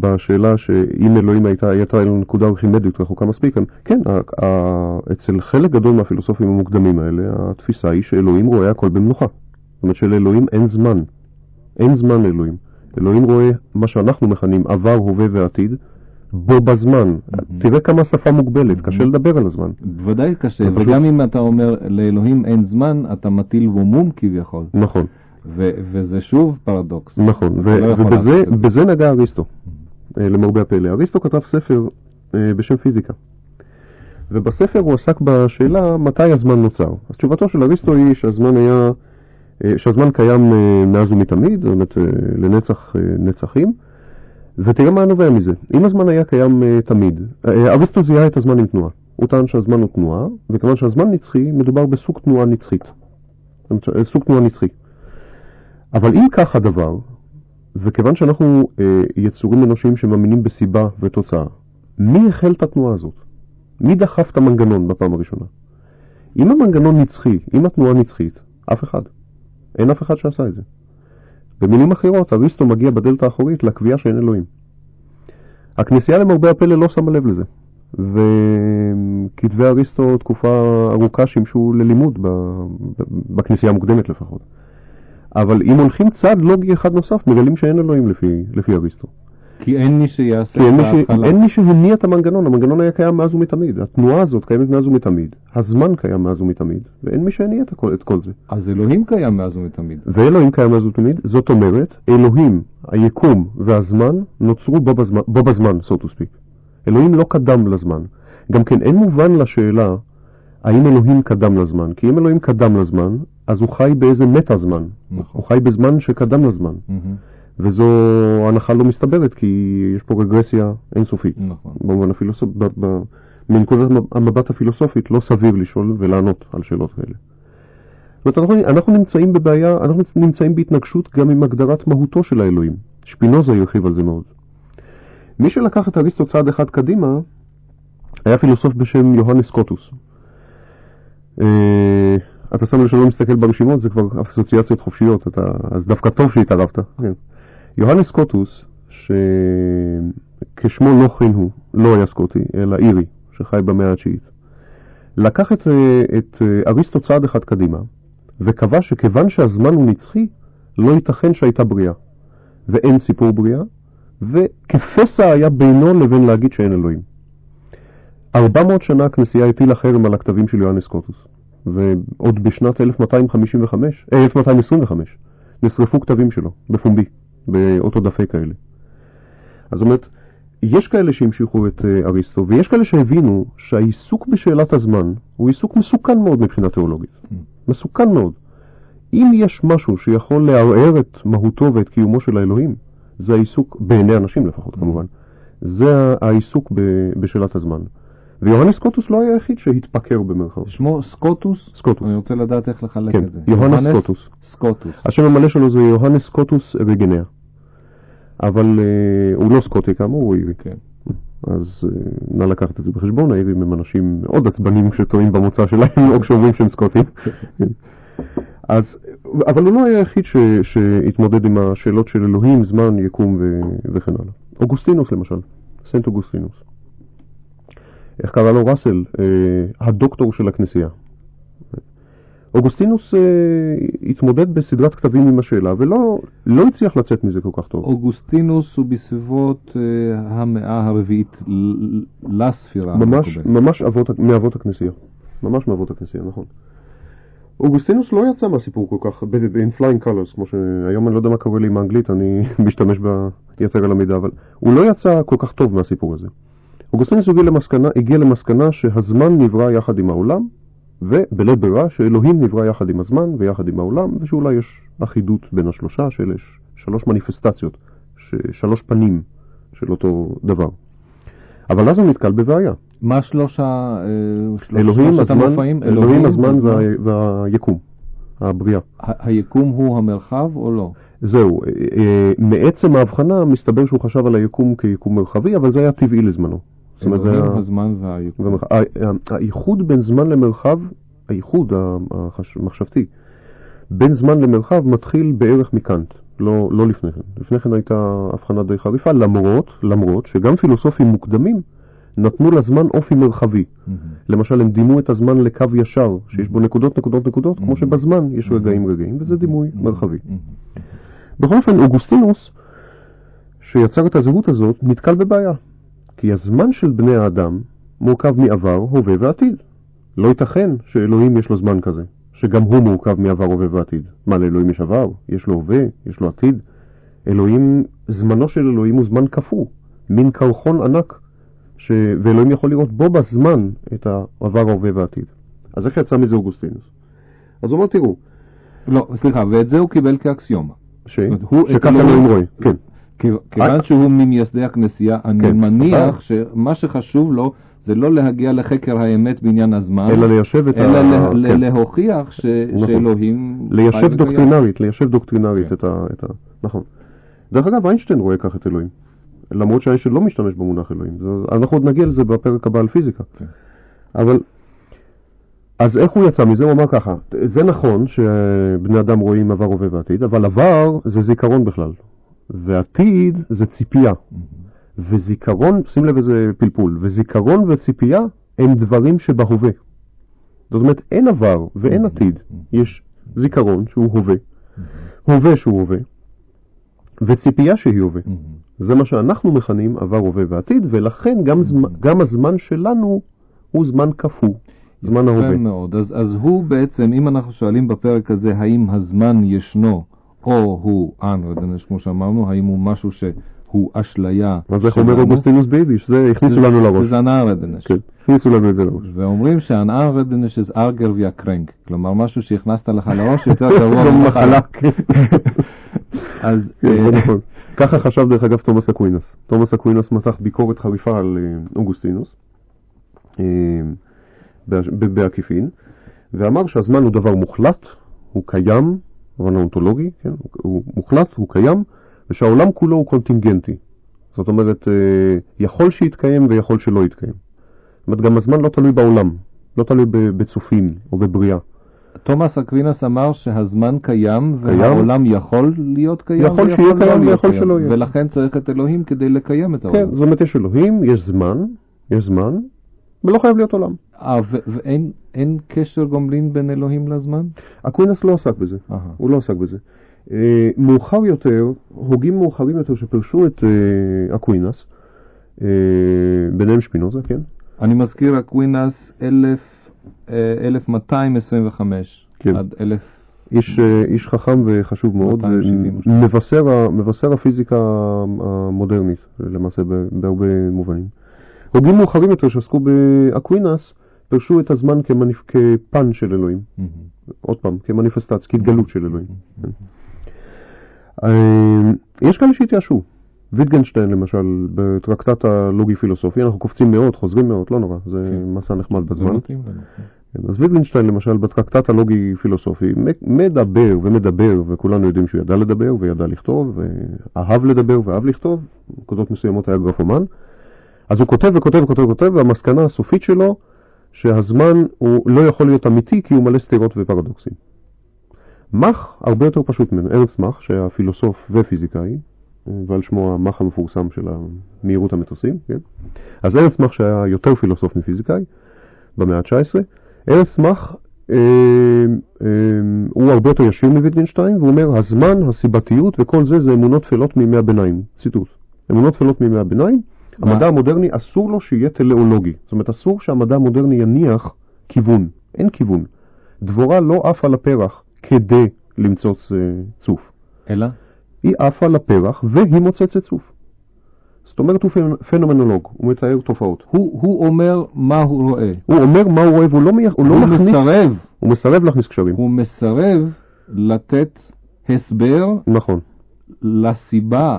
בשאלה שאם אלוהים הייתה, הייתה לנו נקודה ארכימדית רחוקה מספיק, כן, ה... ה... אצל חלק גדול מהפילוסופים המוקדמים האלה, התפיסה היא שאלוהים רואה הכל במנוחה. זאת אומרת שלאלוהים אין זמן. אין זמן לאלוהים. אלוהים רואה מה שאנחנו מכנים עבר, הווה ועתיד, בו בזמן. תראה כמה שפה מוגבלת, קשה לדבר על הזמן. בוודאי קשה, פשוט- וגם אם אתה אומר לאלוהים אין זמן, אתה מטיל בו מום כביכול. נכון. ו- וזה שוב פרדוקס. נכון, ו- לא ובזה נגע אריסטו, אה, למרבה הפלא. אריסטו כתב ספר אה, בשם פיזיקה, ובספר הוא עסק בשאלה מתי הזמן נוצר. אז תשובתו של אריסטו היא שהזמן היה, אה, שהזמן קיים מאז ומתמיד, זאת אומרת לנצח נצחים, ותראה מה נובע מזה. אם הזמן היה קיים תמיד, אריסטו זיהה את הזמן עם תנועה. הוא טען שהזמן הוא תנועה, וכיוון שהזמן נצחי, מדובר בסוג תנועה נצחית. סוג תנועה נצחי. אבל אם כך הדבר, וכיוון שאנחנו אה, יצורים אנושיים שמאמינים בסיבה ותוצאה, מי החל את התנועה הזאת? מי דחף את המנגנון בפעם הראשונה? אם המנגנון נצחי, אם התנועה נצחית, אף אחד. אין אף אחד שעשה את זה. במילים אחרות, אריסטו מגיע בדלת האחורית לקביעה שאין אלוהים. הכנסייה למרבה הפלא לא שמה לב לזה, וכתבי אריסטו תקופה ארוכה שימשו ללימוד בכנסייה המוקדמת לפחות. אבל אם הולכים צעד לוגי אחד נוסף, מגלים שאין אלוהים לפי, לפי אריסטו. כי אין מי שיעשה את. ההתחלה. אין מי שהניע את המנגנון, המנגנון היה קיים מאז ומתמיד. התנועה הזאת קיימת מאז ומתמיד, הזמן קיים מאז ומתמיד, ואין מי שהניע את כל, את כל זה. אז אלוהים קיים מאז ומתמיד. ואלוהים קיים מאז ומתמיד, זאת אומרת, אלוהים, היקום והזמן נוצרו בו בזמן, בו בזמן so to speak. אלוהים לא קדם לזמן. גם כן אין מובן לשאלה האם אלוהים קדם לזמן, כי אם אלוהים קדם לזמן, אז הוא חי באיזה מטה זמן. נכון. הוא חי בזמן שקדם לזמן. מהמם. וזו הנחה לא מסתברת, כי יש פה רגרסיה אינסופית. נכון. במובן ב- מנקודת המבט הפילוסופית לא סביר לשאול ולענות על שאלות כאלה. זאת אומרת, אנחנו, אנחנו נמצאים בבעיה, אנחנו נמצאים בהתנגשות גם עם הגדרת מהותו של האלוהים. שפינוזה הרחיב על זה מאוד. מי שלקח את אריסטו צעד אחד קדימה, היה פילוסוף בשם יוהנס קוטוס. אתה שם לב שלא מסתכל ברשימות, זה כבר אסוציאציות חופשיות, אתה, אז דווקא טוב שהתערבת. כן. יוהנס קוטוס, שכשמו לא כן הוא, לא היה סקוטי, אלא אירי, שחי במאה התשיעית, לקח את, את אריסטו צעד אחד קדימה, וקבע שכיוון שהזמן הוא נצחי, לא ייתכן שהייתה בריאה, ואין סיפור בריאה, וכפסע היה בינו לבין להגיד שאין אלוהים. 400 שנה הכנסייה הטילה חרם על הכתבים של יוהנס קוטוס, ועוד בשנת 1255, אה, 1225 נשרפו כתבים שלו, בפומבי, באוטודפי כאלה. אז זאת אומרת, יש כאלה שהמשיכו את אה, אריסטו, ויש כאלה שהבינו שהעיסוק בשאלת הזמן הוא עיסוק מסוכן מאוד מבחינה תיאולוגית. מסוכן מאוד. אם יש משהו שיכול לערער את מהותו ואת קיומו של האלוהים, זה העיסוק, בעיני אנשים לפחות כמובן, זה העיסוק בשאלת הזמן. ויוהנס סקוטוס לא היה היחיד שהתפקר במרכאות. שמו סקוטוס? סקוטוס. אני רוצה לדעת איך לחלק כן, את זה. יוהנס סקוטוס. סקוטוס. השם המלא שלו זה יוהנס סקוטוס רגניה. אבל אה, הוא לא סקוטי כאמור, הוא אירי. כן. אז אה, נא לקחת את זה בחשבון, האירים הם אנשים מאוד עצבנים כשטועים במוצא שלהם, או כשאומרים שהם סקוטים. אז, אבל הוא לא היה היחיד ש, שהתמודד עם השאלות של אלוהים, זמן, יקום ו, וכן הלאה. אוגוסטינוס למשל, סנט אוגוסטינוס. איך קרא לו ראסל? אה, הדוקטור של הכנסייה. אוגוסטינוס אה, התמודד בסדרת כתבים עם השאלה ולא לא הצליח לצאת מזה כל כך טוב. אוגוסטינוס הוא בסביבות אה, המאה הרביעית לספירה. ממש. ממש אבות, מאבות הכנסייה. ממש מאבות הכנסייה, נכון. אוגוסטינוס לא יצא מהסיפור כל כך, ב- ב- in flying colors, כמו שהיום אני לא יודע מה קורה לי עם האנגלית, אני משתמש בה יותר על המידע, אבל הוא לא יצא כל כך טוב מהסיפור הזה. אוגוסטינוס הגיע למסקנה, הגיע למסקנה שהזמן נברא יחד עם העולם, ובלית ברירה שאלוהים נברא יחד עם הזמן ויחד עם העולם, ושאולי יש אחידות בין השלושה, שאלה שלוש מניפסטציות, שלוש פנים של אותו דבר. אבל אז הוא נתקל בבעיה. מה שלוש ה... אה, אלוהים, הזמן, המופעים? אלוהים, הזמן וה, והיקום, הבריאה. היקום הוא המרחב או לא? זהו, אה, אה, מעצם ההבחנה מסתבר שהוא חשב על היקום כיקום מרחבי, אבל זה היה טבעי לזמנו. זאת אומרת, זה. הזמן ה- הייחוד בין זמן למרחב, הייחוד המחשבתי, בין זמן למרחב מתחיל בערך מקאנט, לא, לא לפני כן. לפני כן הייתה הבחנה די חריפה, למרות, למרות שגם פילוסופים מוקדמים נתנו לזמן אופי מרחבי. מהמם. למשל, הם דימו את הזמן לקו ישר, שיש בו נקודות, נקודות, נקודות, כמו שבזמן יש רגעים רגעים, וזה דימוי מרחבי. בכל אופן, אוגוסטינוס, שיצר את הזהות הזאת, נתקל בבעיה. כי הזמן של בני האדם מורכב מעבר, הווה ועתיד. לא ייתכן שאלוהים יש לו זמן כזה, שגם הוא מורכב מעבר, הווה ועתיד. מה, לאלוהים יש עבר? יש לו הווה? יש לו עתיד? אלוהים, זמנו של אלוהים הוא זמן קפוא, מין קרחון ענק, ש... ואלוהים יכול לראות בו בזמן את העבר, ההווה והעתיד. אז איך יצא מזה אוגוסטינוס? אז הוא אומר, תראו, לא, סליחה, ואת זה הוא קיבל כאקסיומה. ש... שככה אלוהים רואה, כן. כיוון שהוא ממייסדי הכנסייה, אני כן, מניח שמה שחשוב לו זה לא להגיע לחקר האמת בעניין הזמן, אלא ליישב את אלא ה... לה- כן. לה- להוכיח ש- נכון. שאלוהים... ליישב. דוקטרינרית, ליישב דוקטרינרית כן. את ה... את ה... נכון. דרך אגב, איינשטיין רואה כך את אלוהים. למרות שאיינשטיין לא משתמש במונח אלוהים. אנחנו עוד נגיע לזה בפרק הבא על פיזיקה. כן. אבל... אז איך הוא יצא מזה? הוא אמר ככה, זה נכון שבני אדם רואים עבר, הווה ועתיד, אבל עבר זה זיכרון בכלל, ועתיד זה ציפייה. וזיכרון, שים לב איזה פלפול, וזיכרון וציפייה הם דברים שבהווה. זאת אומרת, אין עבר ואין עתיד. יש זיכרון שהוא הווה, הווה שהוא הווה, וציפייה שהיא הווה. זה מה שאנחנו מכנים עבר, הווה ועתיד, ולכן גם, זמן, גם הזמן שלנו הוא זמן קפוא, זמן ההווה. מאוד. אז, אז הוא בעצם, אם אנחנו שואלים בפרק הזה האם הזמן ישנו או הוא אנרדנש, כמו שאמרנו, האם הוא משהו שהוא אשליה אז איך אומר אוגוסטינוס ביידיש? זה הכניסו לנו לראש. זה אנרדנש. כן, הכניסו לנו את זה לראש. ואומרים שהאנרדנש זה ארגר ויה קרנק, כלומר משהו שהכנסת לך לראש יותר גרוע ממחלה. מחלה. כן. אז כן, אה, זה נכון. ככה חשב דרך אגב תומאס אקווינס. תומאס אקווינס מתח ביקורת חריפה על אה, אוגוסטינוס, אה, בעקיפין, ואמר שהזמן הוא דבר מוחלט, הוא קיים, אבל אונטולוגי, כן? הוא- הוא מוחלט, הוא קיים, ושהעולם כולו הוא קונטינגנטי. זאת אומרת, אה, יכול שיתקיים ויכול שלא יתקיים. זאת אומרת, גם הזמן לא תלוי בעולם, לא תלוי בצופים או בבריאה. תומאס אקווינס אמר שהזמן קיים קיים. והעולם יכול להיות קיים יכול ויכול שיהיה לא קיים ויכול שלא יהיה. ולכן צריך את אלוהים כדי לקיים את כן, העולם. זאת אומרת, יש אלוהים, יש זמן, יש זמן, ולא חייב להיות עולם. אה, ואין אין קשר גומלין בין אלוהים לזמן? אקווינס לא עסק בזה. הוא לא עסק בזה. אה, מאוחר יותר, הוגים מאוחרים יותר שפרשו את אה, אקווינס, ביניהם שפינוזה, כן? אני מזכיר אקווינס 1000, אה, 1225 כן. עד 1000, איש, איש חכם וחשוב מאוד, 272. מבשר, מבשר הפיזיקה המודרנית, למעשה בהרבה מובנים. הוגים מאוחרים יותר שעסקו באקווינס, פרשו את הזמן כמניפ... כפן של אלוהים. מהמם. עוד פעם, כמניפסטציה, כהתגלות של אלוהים. כן. אה, יש כאלה שהתייאשו, ויטגנשטיין למשל, בטרקטט הלוגי-פילוסופי, אנחנו קופצים מאות, חוזרים מאות, לא נורא, זה כן. מסע נחמד בזמן. כן. כן, אז ויטגנשטיין למשל, בטרקטט הלוגי-פילוסופי, מ- מדבר ומדבר, וכולנו יודעים שהוא ידע לדבר וידע לכתוב, ואהב לדבר ואהב לכתוב, בנקודות מסוימות היה גרפומן. אז הוא כותב וכותב וכותב וכותב, והמסקנה הסופית שלו, שהזמן הוא לא יכול להיות אמיתי כי הוא מלא סתירות ופרדוקסים. מאך הרבה יותר פשוט ממנו, ארנסט מאך, שהיה פילוסוף ופיזיקאי, ועל שמו המאך המפורסם של מהירות המטוסים, כן? אז ארנסט מאך שהיה יותר פילוסוף מפיזיקאי, במאה ה-19, ארנסט מאך אה, אה, הוא הרבה יותר ישיר מוויטגנשטיין, והוא אומר, הזמן, הסיבתיות וכל זה זה אמונות טפלות מימי הביניים. ציטוט. אמונות טפלות מימי הביניים? המדע המודרני אסור לו שיהיה טלאולוגי. זאת אומרת, אסור שהמדע המודרני יניח כיוון. אין כיוון. דבורה לא עפה לפרח כדי למצוץ אה, צוף. אלא? היא עפה לפרח והיא מוצצת צוף. זאת אומרת, הוא פנ- פנומנולוג, הוא מתאר תופעות. הוא, הוא אומר מה הוא רואה. הוא אומר מה הוא אוהב, הוא לא, מי... הוא לא הוא מכניס... מסרב, הוא מסרב להכניס קשרים. הוא מסרב לתת הסבר נכון. לסיבה.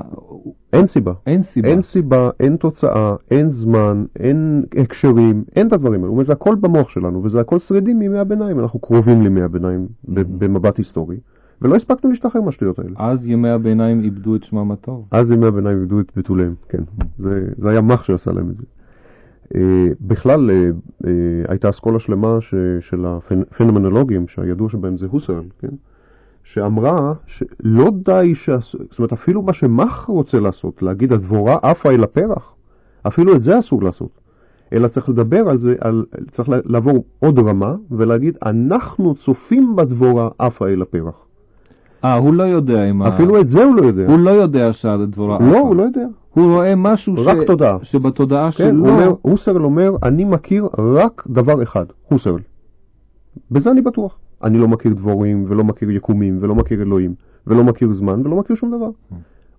אין סיבה. אין סיבה. אין סיבה, אין תוצאה, אין זמן, אין הקשרים, אין את הדברים האלו. זה הכל במוח שלנו, וזה הכל שרידים מימי הביניים. אנחנו קרובים לימי הביניים ב- במבט היסטורי, ולא הספקנו להשתחרר מהשטויות האלה. אז ימי הביניים איבדו את שמם הטוב. אז ימי הביניים איבדו את בתוליהם, כן. זה, זה היה מח שעשה להם את זה. אה, בכלל, אה, אה, הייתה אסכולה שלמה של הפנומנולוגים, שהידוע שבהם זה הוסרל, כן? שאמרה שלא די, שעש... זאת אומרת, אפילו מה שמח רוצה לעשות, להגיד הדבורה עפה אל הפרח, אפילו את זה אסור לעשות. אלא צריך לדבר על זה, על, צריך לעבור עוד רמה ולהגיד, אנחנו צופים בדבורה עפה אל הפרח. אה, הוא לא יודע אם ה... אפילו את זה הוא לא יודע. הוא לא יודע שהדבורה... לא, עפה. הוא לא יודע. הוא רואה משהו רק תודעה. שבתודעה כן, הוא שלו... אומר, הוסרל אומר, אני מכיר רק דבר אחד, הוסרל. בזה אני בטוח. אני לא מכיר דבורים, ולא מכיר יקומים, ולא מכיר אלוהים, ולא מכיר זמן, ולא מכיר שום דבר.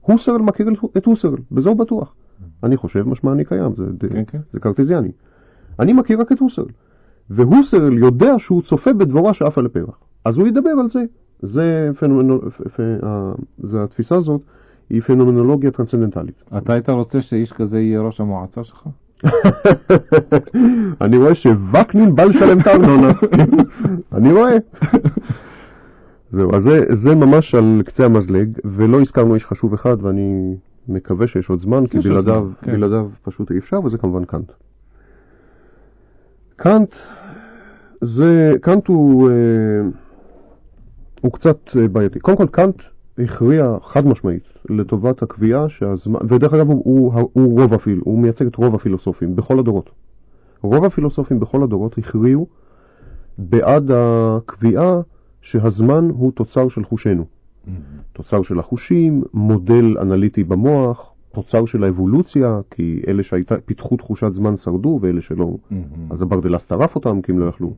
הוסרל מכיר את הוסרל, בזה הוא בטוח. אני חושב, משמע אני קיים, זה, כן, כן. זה קרטזיאני. אני מכיר רק את הוסרל. והוסרל יודע שהוא צופה בדבורה שעפה לפרח. אז הוא ידבר על זה. זה, פנומנול, פ, פ, ה, זה התפיסה הזאת, היא פנומנולוגיה טרנסצנדנטלית. אתה היית רוצה שאיש כזה יהיה ראש המועצה שלך? אני רואה שווקנין בא לשלם את הארנונה. אני רואה. זהו, אז זה, זה ממש על קצה המזלג, ולא הזכרנו איש חשוב אחד, ואני מקווה שיש עוד זמן, כי בלעדיו, כן. בלעדיו פשוט אי אפשר, וזה כמובן קאנט. קאנט, זה, קאנט הוא, אה, הוא קצת אה, בעייתי. קודם כל, קאנט הכריע חד משמעית לטובת הקביעה שהזמן, ודרך אגב הוא, הוא, הוא רוב הפיל, הוא מייצג את רוב הפילוסופים בכל הדורות. רוב הפילוסופים בכל הדורות הכריעו בעד הקביעה שהזמן הוא תוצר של חושנו. תוצר של החושים, מודל אנליטי במוח, תוצר של האבולוציה, כי אלה שפיתחו תחושת זמן שרדו ואלה שלא, אז הברדלס טרף אותם כי הם לא יכלו.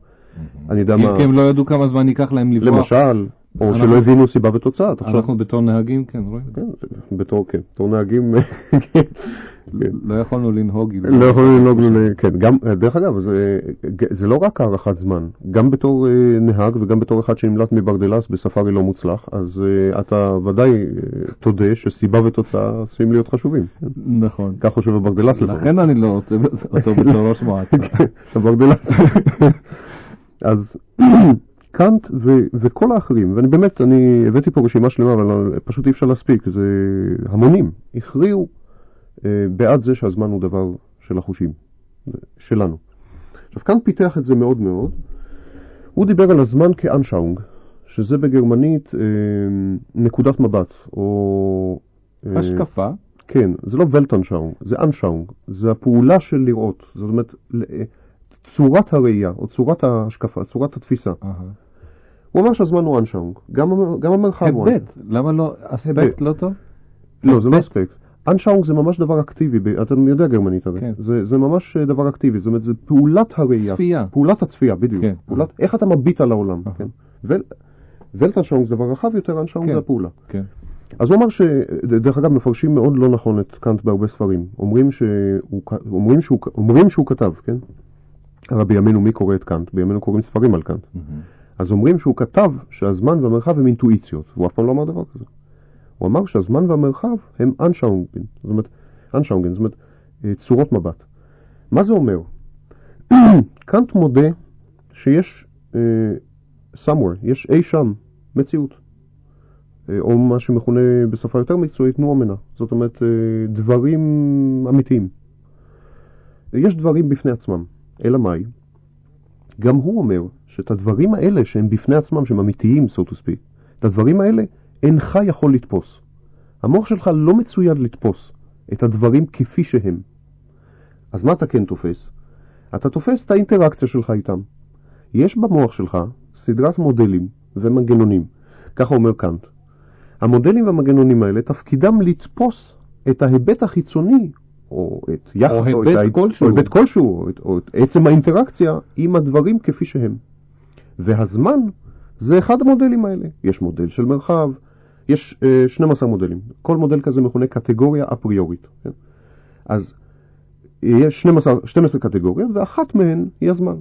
אני יודע מה, כי הם לא ידעו כמה זמן ייקח להם לברוח. למשל, או אנחנו- שלא הבינו סיבה ותוצאה. אתה עכשיו- אנחנו בתור נהגים, כן, רואים. כן, בתור, כן, בתור נהגים, כן. לא יכולנו לנהוג. לא יכולים לנהוג, כן, גם, דרך אגב, זה, זה לא רק הארכת זמן, גם בתור אה, נהג וגם בתור אחד שנמלט מברדלס בספארי לא מוצלח, אז אה, אתה ודאי אה, תודה שסיבה ותוצאה עשויים להיות חשובים. נכון. כך חושב הברדלס. לכן אני לא רוצה אותו בתור ראש מועצה. הברדלס. אז קאנט ו- וכל האחרים, ואני באמת, אני הבאתי פה רשימה שלמה, אבל פשוט אי אפשר להספיק, זה המונים, הכריעו אה, בעד זה שהזמן הוא דבר של החושים, שלנו. עכשיו, קאנט פיתח את זה מאוד מאוד. הוא דיבר על הזמן כאנשאונג, שזה בגרמנית אה, נקודת מבט, או... אה, השקפה. כן, זה לא ולטנשאונג, זה אנשאונג, זה הפעולה של לראות, זאת אומרת, ל- צורת הראייה, או צורת ההשקפה, צורת התפיסה. אהה. הוא אמר שהזמן הוא אנשאונג, גם, המ- גם המרחב הוא היבט. למה לא אספקט. לא טוב? לא, זה לא אספקט. אנשאונג זה ממש דבר אקטיבי, אתה יודע גרמנית הרי. כן. זה, זה ממש דבר אקטיבי, זאת אומרת, זה פעולת הראייה. צפייה. פעולת הצפייה, בדיוק. כן. פעולת, איך אתה מביט על העולם. אהה. כן. ול, ולטנשאונג זה דבר רחב יותר, אנשאונג כן. זה הפעולה. כן. אז הוא אמר ש... דרך אגב, מפרשים מאוד לא נכון את קאנט בהרבה ספרים. אומרים שהוא, אומרים שהוא, אומרים שהוא כתב, כן? הרי בימינו מי קורא את קאנט? בימינו קוראים ספרים על קאנט. אז אומרים שהוא כתב שהזמן והמרחב הם אינטואיציות, והוא אף פעם לא אמר דבר כזה. הוא אמר שהזמן והמרחב הם אנשאונגן, זאת אומרת, אנשאונגן, זאת אומרת, אה, צורות מבט. מה זה אומר? קאנט מודה שיש uh, somewhere, יש אי שם מציאות, uh, או מה שמכונה בשפה יותר מקצועית נועמנה, זאת אומרת uh, דברים אמיתיים. יש דברים בפני עצמם, אלא מאי? גם הוא אומר שאת הדברים האלה שהם בפני עצמם, שהם אמיתיים, so to speak, את הדברים האלה אינך יכול לתפוס. המוח שלך לא מצויד לתפוס את הדברים כפי שהם. אז מה אתה כן תופס? אתה תופס את האינטראקציה שלך איתם. יש במוח שלך סדרת מודלים ומנגנונים, ככה אומר קאנט. המודלים והמנגנונים האלה, תפקידם לתפוס את ההיבט החיצוני, או את יחס, או או, היבט את כלשהו. או היבט כלשהו, או את, או את עצם האינטראקציה עם הדברים כפי שהם. והזמן זה אחד המודלים האלה. יש מודל של מרחב, יש אה, 12 מודלים. כל מודל כזה מכונה קטגוריה אפריורית. כן? אז יש 12, 12 קטגוריות, ואחת מהן היא הזמן.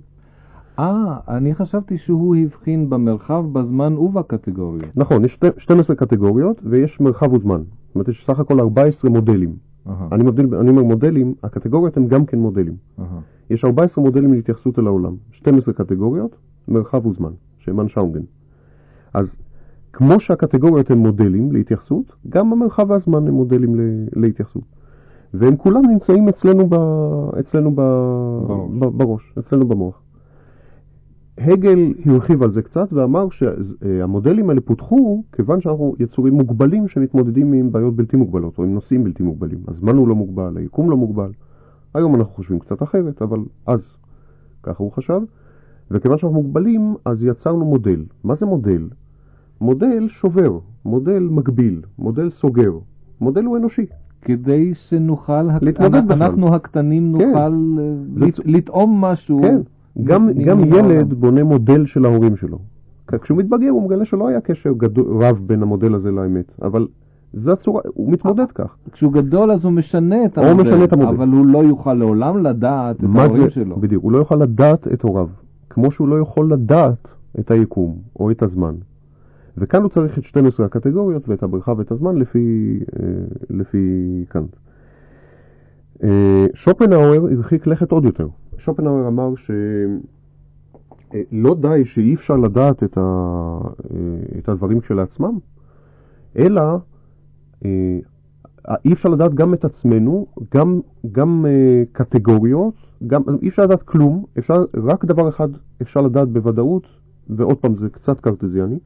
אה, אני חשבתי שהוא הבחין במרחב, בזמן ובקטגוריות. נכון, יש שתי- 12 קטגוריות ויש מרחב וזמן. זאת אומרת, יש סך הכל 14 מודלים. אהה, אני, מבדיל, אני אומר מודלים, הקטגוריות הן גם כן מודלים. אהה. יש 14 מודלים להתייחסות אל העולם. 12 קטגוריות, מרחב וזמן, שהם אנשאונגן. אז כמו שהקטגוריות הן מודלים להתייחסות, גם המרחב והזמן הם מודלים להתייחסות. והם כולם נמצאים אצלנו, ב, אצלנו ב, בראש. ב, בראש, אצלנו במוח. הגל הרחיב על זה קצת ואמר שהמודלים האלה פותחו כיוון שאנחנו יצורים מוגבלים שמתמודדים עם בעיות בלתי מוגבלות או עם נושאים בלתי מוגבלים. הזמן הוא לא מוגבל, היקום לא מוגבל. היום אנחנו חושבים קצת אחרת, אבל אז ככה הוא חשב. וכיוון שאנחנו מוגבלים, אז יצרנו מודל. מה זה מודל? מודל שובר, מודל מגביל, מודל סוגר. מודל הוא אנושי. כדי שנוכל, להתמודד בכלל. אנחנו הקטנים כן. נוכל זה לט- צ- לטעום משהו. כן, גם, גם ילד. בונה מודל של ההורים שלו. כשהוא מתבגר הוא מגלה שלא היה קשר גדול, רב בין המודל הזה לאמת, אבל זו הצורה, הוא מתמודד כך. כשהוא גדול אז הוא משנה את המודל, משנה את המודל. אבל הוא לא יוכל לעולם לדעת את ההורים זה, שלו. בדיוק, הוא לא יוכל לדעת את הוריו, כמו שהוא לא יכול לדעת את היקום או את הזמן. וכאן הוא צריך את 12 הקטגוריות ואת המרחב ואת הזמן לפי, אה, לפי קאנט. אה, שופנהאואר הרחיק לכת עוד יותר. שופנהאואר אמר שלא די שאי אפשר לדעת את, ה, אה, את הדברים כשלעצמם, אלא אה, אי אפשר לדעת גם את עצמנו, גם, גם אה, קטגוריות, גם, אי אפשר לדעת כלום, אפשר, רק דבר אחד אפשר לדעת בוודאות, ועוד פעם זה קצת קרטזיאני,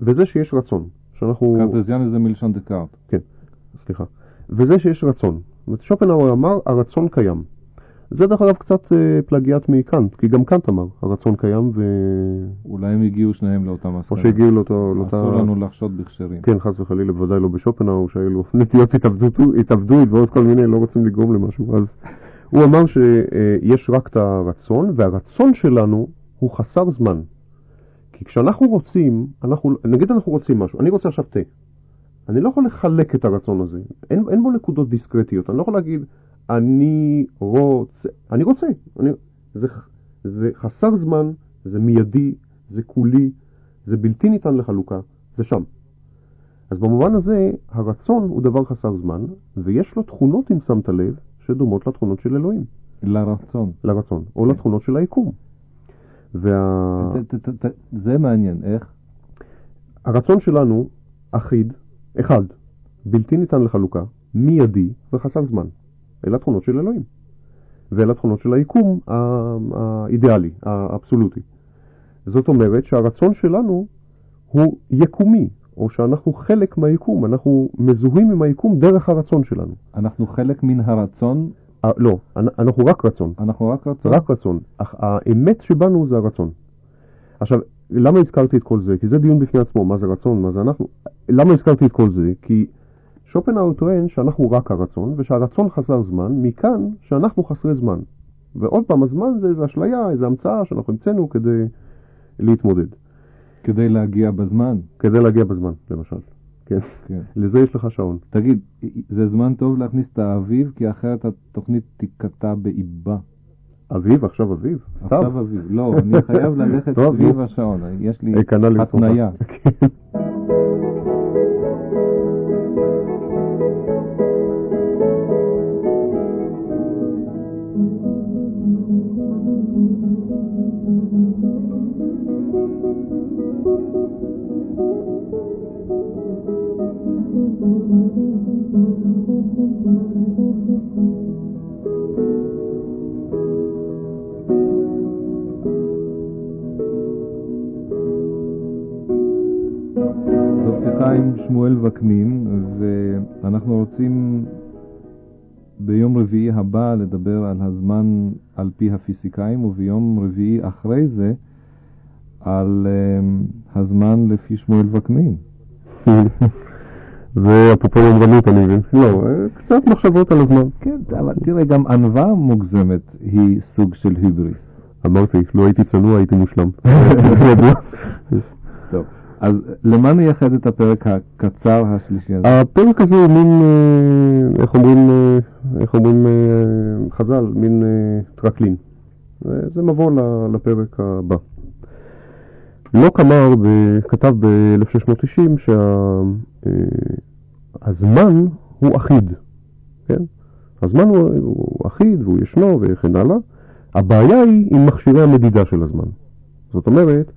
וזה שיש רצון. שאנחנו... קרטזיאני זה מלשון דקארט. כן, סליחה. וזה שיש רצון. שופנהאואר אמר, הרצון קיים. זה דרך אגב קצת אה, פלגיאט מקאנט, כי גם קאנט אמר, הרצון קיים, ו... אולי הם הגיעו שניהם לאותה או מסקנה. שהגיעו לאותו... לאותה... אסור לנו לחשוד בכשרים. כן, חס וחלילה, בוודאי לא בשופנהאואר, שהיו לו נטיות התאבדות- התאבדות ועוד כל מיני, לא רוצים לגרום למשהו. אז הוא אמר שיש רק את הרצון, והרצון שלנו הוא חסר זמן. כי כשאנחנו רוצים, אנחנו, נגיד אנחנו רוצים משהו, אני רוצה עכשיו תה. אני לא יכול לחלק את הרצון הזה. אין, אין בו נקודות דיסקרטיות. אני לא יכול להגיד, אני רוצה, אני רוצה. אני, זה, זה חסר זמן, זה מיידי, זה כולי, זה בלתי ניתן לחלוקה, זה שם. אז במובן הזה, הרצון הוא דבר חסר זמן, ויש לו תכונות, אם שמת לב, שדומות לתכונות של אלוהים, לרצון. לרצון, או לתכונות של היקום. וה... זה מעניין, איך? הרצון שלנו אחיד, אחד, בלתי ניתן לחלוקה, מיידי וחסר זמן. אלה התכונות של אלוהים. ואלה התכונות של היקום האידיאלי, האבסולוטי. זאת אומרת שהרצון שלנו הוא יקומי, או שאנחנו חלק מהיקום, אנחנו מזוהים עם היקום דרך הרצון שלנו. אנחנו חלק מן הרצון, אה, לא, אנ- אנחנו רק רצון. אנחנו רק רצון. רק רצון. אך האמת שבנו זה הרצון. עכשיו, למה הזכרתי את כל זה? כי זה דיון בפני עצמו, מה זה רצון, מה זה אנחנו. למה הזכרתי את כל זה? כי שופנהאואר טוען שאנחנו רק הרצון, ושהרצון חסר זמן, מכאן שאנחנו חסרי זמן. ועוד פעם, הזמן זה איזו אשליה, איזו המצאה שאנחנו המצאנו כדי להתמודד. כדי להגיע בזמן. כדי להגיע בזמן, למשל. כן. כן. לזה יש לך שעון. תגיד, זה זמן טוב להכניס את האביב, כי אחרת התוכנית תיקטע באיבה. אביב, עכשיו אביב. סתם. עכשיו אביב. לא, אני חייב ללכת סביב. השעון. יש לי אה, כנ"ל לצורך. התניה. ביום רביעי הבא לדבר על הזמן על פי הפיזיקאים, וביום רביעי אחרי זה על um, הזמן לפי שמואל וקנין. זה אפרופו יומרנות, אני מבין. לא, קצת מחשבות על הזמן. כן, אבל תראה, גם ענווה מוגזמת היא סוג של היבריס. אמרתי, לא הייתי צנוע, הייתי מושלם. טוב, אז למה נייחד את הפרק הקצר השלישי הזה? הפרק הזה הוא מין, אה, איך אומרים, אה, איך אומרים אה, חז"ל, מין טרקלין. זה מבוא לפרק הבא. לוק אמר, כתב ב-1690 שהזמן הוא אחיד, כן? הזמן הוא, הוא אחיד והוא ישנו וכן הלאה. הבעיה היא עם מכשירי המדידה של הזמן. זאת אומרת,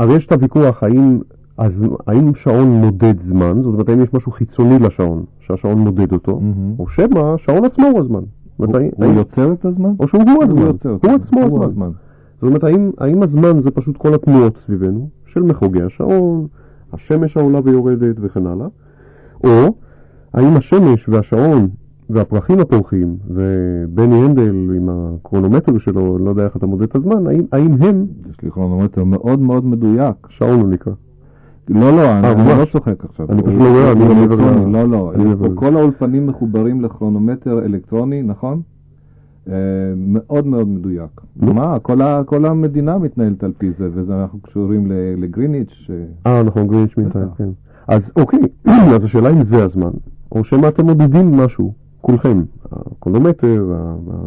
הרי יש את הוויכוח האם, אז, האם שעון מודד זמן, זאת אומרת, האם יש משהו חיצוני לשעון, שהשעון מודד אותו, mm-hmm. או שמא השעון עצמו הוא הזמן. הוא, הוא האם, יוצר את הזמן? או שהוא הוא הזמן, הוא, הוא עצמו הוא הזמן. הזמן. זאת אומרת, האם, האם הזמן זה פשוט כל התנועות סביבנו, של מחוגי השעון, השמש העולה ויורדת וכן הלאה, או האם השמש והשעון והפרחים הפורחים, ובני הנדל עם הקרונומטר שלו, לא יודע איך אתה מודד את הזמן, האם, האם הם... יש לי קרונומטר מאוד מאוד מדויק. שעון הוא נקרא. לא, לא, אני אה, לא צוחק עכשיו. אני פשוט לא רואה, אני לא מעבר ל... לא, לא, כל האולפנים מחוברים לכרונומטר אלקטרוני, נכון? אה, מאוד מאוד מדויק. מה, כל המדינה מתנהלת על פי זה, ואנחנו קשורים לגריניץ'. אה, נכון, גריניץ' מתנהל, כן. אז אוקיי, אז השאלה אם זה הזמן, או שמא אתם מודדים משהו. כולכם, הקולומטר,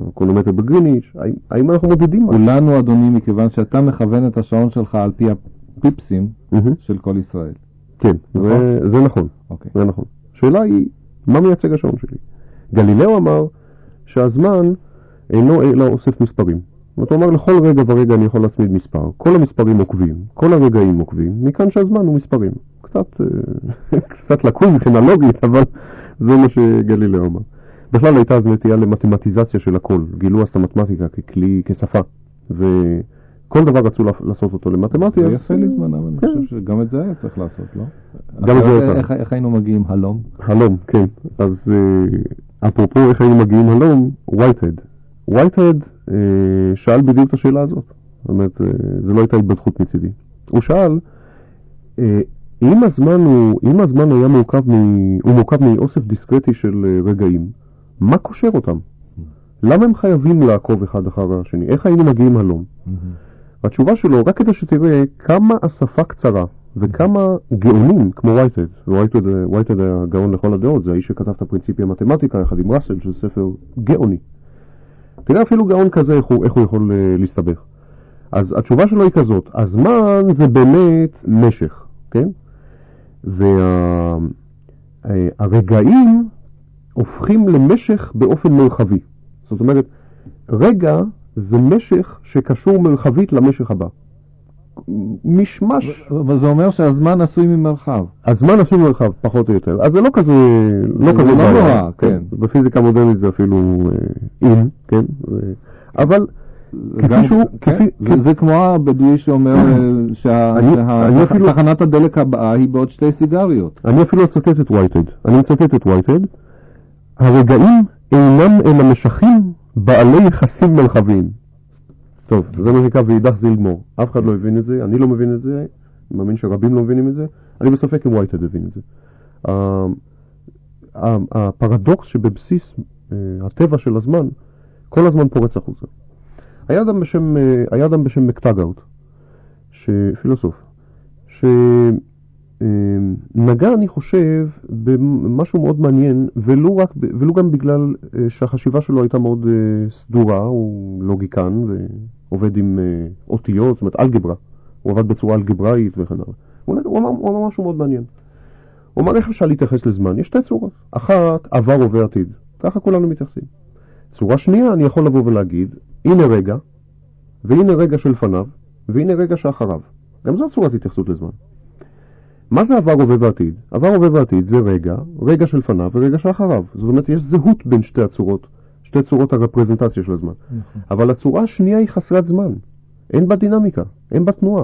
הקולומטר בגריניץ', האם אנחנו מודדים משהו? כולנו, אדוני, מכיוון שאתה מכוון את השעון שלך על פי הפיפסים של כל ישראל. כן, נכון? זה, נכון, אוקיי. זה נכון. השאלה היא, מה מייצג השעון שלי? גלילאו אמר שהזמן אינו אלא אוסף מספרים. זאת אומרת, לכל רגע ורגע אני יכול להצמיד מספר. כל המספרים עוקבים, כל הרגעים עוקבים, מכאן שהזמן הוא מספרים. קצת, אה, קצת לקוי מבחינה לוגית, אבל זה מה שגלילאו אמר. בכלל הייתה אז נטייה למתמטיזציה של הכל, גילו אז את המתמטיקה ככלי, כשפה, וכל דבר רצו לעשות אותו למתמטיה. זה יפה לזמנם, אני כן. חושב שגם את זה היה צריך לעשות, לא? גם את זה היה צריך. איך היינו מגיעים הלום? הלום, כן. אז אה, אפרופו איך היינו מגיעים הלום, וייטהד. וייטהד אה, שאל בדיוק את השאלה הזאת. זאת אומרת, אה, זו לא הייתה התבדחות מצידי. הוא שאל, אם הזמן, הוא, אם הזמן היה מורכב, מ, הוא מורכב מאוסף דיסקרטי של רגעים, מה קושר אותם? למה הם חייבים לעקוב אחד אחר השני? איך היינו מגיעים הלום? התשובה שלו, רק כדי שתראה כמה השפה קצרה וכמה גאונים כמו וייטד, ווייטד היה גאון לכל הדעות, זה האיש שכתב את הפרינציפי המתמטיקה יחד עם ראסל, שזה ספר גאוני. תראה אפילו גאון כזה, איך הוא, איך הוא יכול uh, להסתבך. אז התשובה שלו היא כזאת, הזמן זה באמת משך, כן? והרגעים וה, הופכים למשך באופן מרחבי. זאת אומרת, רגע זה משך שקשור מרחבית למשך הבא. משמש. וזה אומר שהזמן עשוי ממרחב. הזמן עשוי ממרחב, פחות או יותר. אז זה לא כזה, לא כזה לא נורא, כן. כן. בפיזיקה מודרנית זה אפילו אין, אה, כן? אבל... כן, זה כמו הבדואי שאומר אה, שתחנת הדלק הבאה היא בעוד שתי סיגריות. אני אפילו אצטט את וייטד. אני אצטט את וייטד. הרגעים אינם אלא משכים בעלי יחסים מרחביים. טוב, זה מה שנקרא ועידך זילגמור. אף אחד לא הבין את זה, אני לא מבין את זה, אני מאמין שרבים לא מבינים את זה, אני בספק אם וייטד הבין את זה. הפרדוקס שבבסיס אה, הטבע של הזמן, כל הזמן פורץ החוצה. היה אדם בשם, אה, היה אדם בשם מקטגאוט, פילוסוף, ש... אמ, נגע, אני חושב, במשהו מאוד מעניין, ולו, רק, ולו גם בגלל אה, שהחשיבה שלו הייתה מאוד אה, סדורה, הוא לוגיקן ועובד עם אה, אותיות, זאת אומרת אלגברה, הוא עבד בצורה אלגבראית וכן הלאה. הוא, הוא, הוא אמר משהו מאוד מעניין. הוא אמר איך אפשר להתייחס לזמן? יש שתי צורות. אחת, עבר, הווה, עתיד. ככה כולנו מתייחסים. צורה שנייה, אני יכול לבוא ולהגיד, הנה רגע, והנה רגע שלפניו, והנה רגע שאחריו. גם זו צורת התייחסות לזמן. מה זה עבר, הווה ועתיד? עבר, הווה ועתיד זה רגע, רגע שלפניו ורגע שאחריו. זאת אומרת, יש זהות בין שתי הצורות, שתי צורות הרפרזנטציה של הזמן. נכון. אבל הצורה השנייה היא חסרת זמן. אין בה דינמיקה, אין בה תנועה.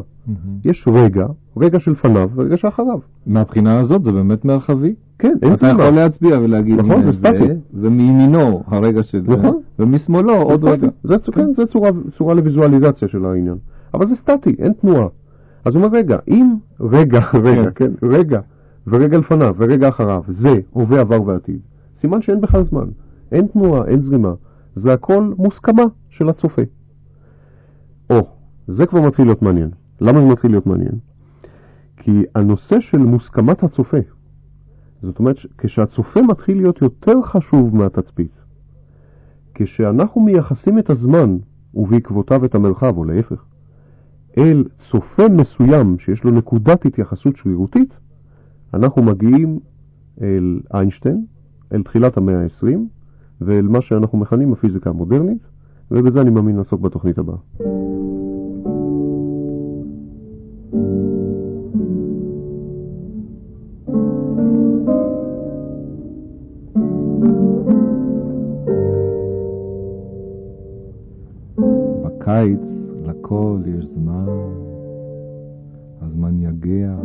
יש רגע, רגע שלפניו ורגע שאחריו. מהבחינה הזאת זה באמת מרחבי. כן, אין אתה סיבה. יכול להצביע ולהגיד נכון, זה סטטי. ומימינו הרגע של זה, נכון. ומשמאלו עוד. רגע. זה, כן, זה צורה, צורה לוויזואליזציה של העניין. אבל זה סטטי, אין תנועה. אז הוא אומר, רגע, אם רגע, רגע, כן, רגע, ורגע לפניו ורגע אחריו, זה הווה, עבר ועתיד, סימן שאין בכלל זמן. אין תנועה, אין זרימה. זה הכל מוסכמה של הצופה. או, זה כבר מתחיל להיות מעניין. למה זה מתחיל להיות מעניין? כי הנושא של מוסכמת הצופה, זאת אומרת, כשהצופה מתחיל להיות יותר חשוב מהתצפית, כשאנחנו מייחסים את הזמן ובעקבותיו את המרחב, או להפך, אל צופה מסוים שיש לו נקודת התייחסות שרירותית, אנחנו מגיעים אל איינשטיין, אל תחילת המאה ה-20, ואל מה שאנחנו מכנים הפיזיקה המודרנית, ובזה אני מאמין לעסוק בתוכנית הבאה. בקיץ לכל יש זמן, הזמן יגע.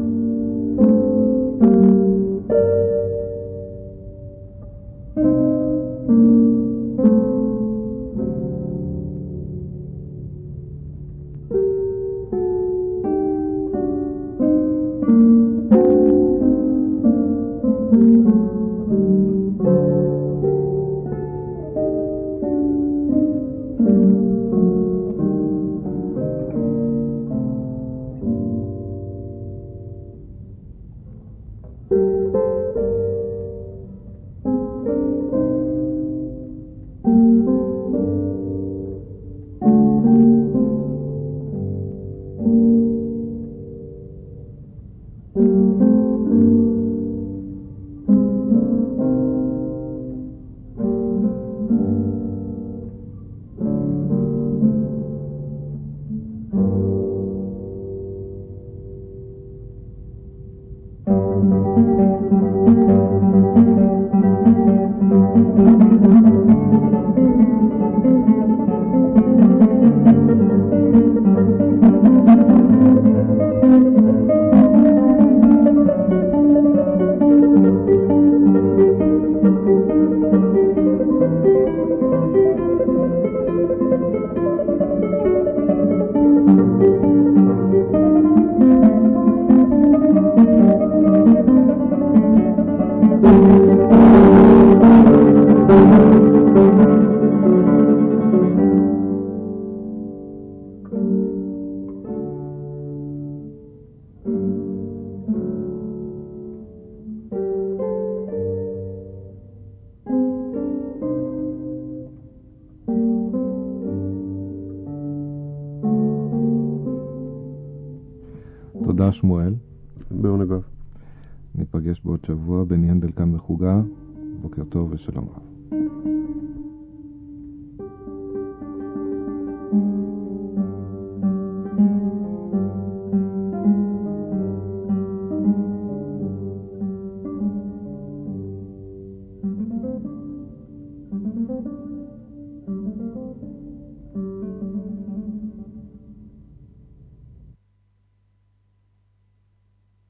Thank you.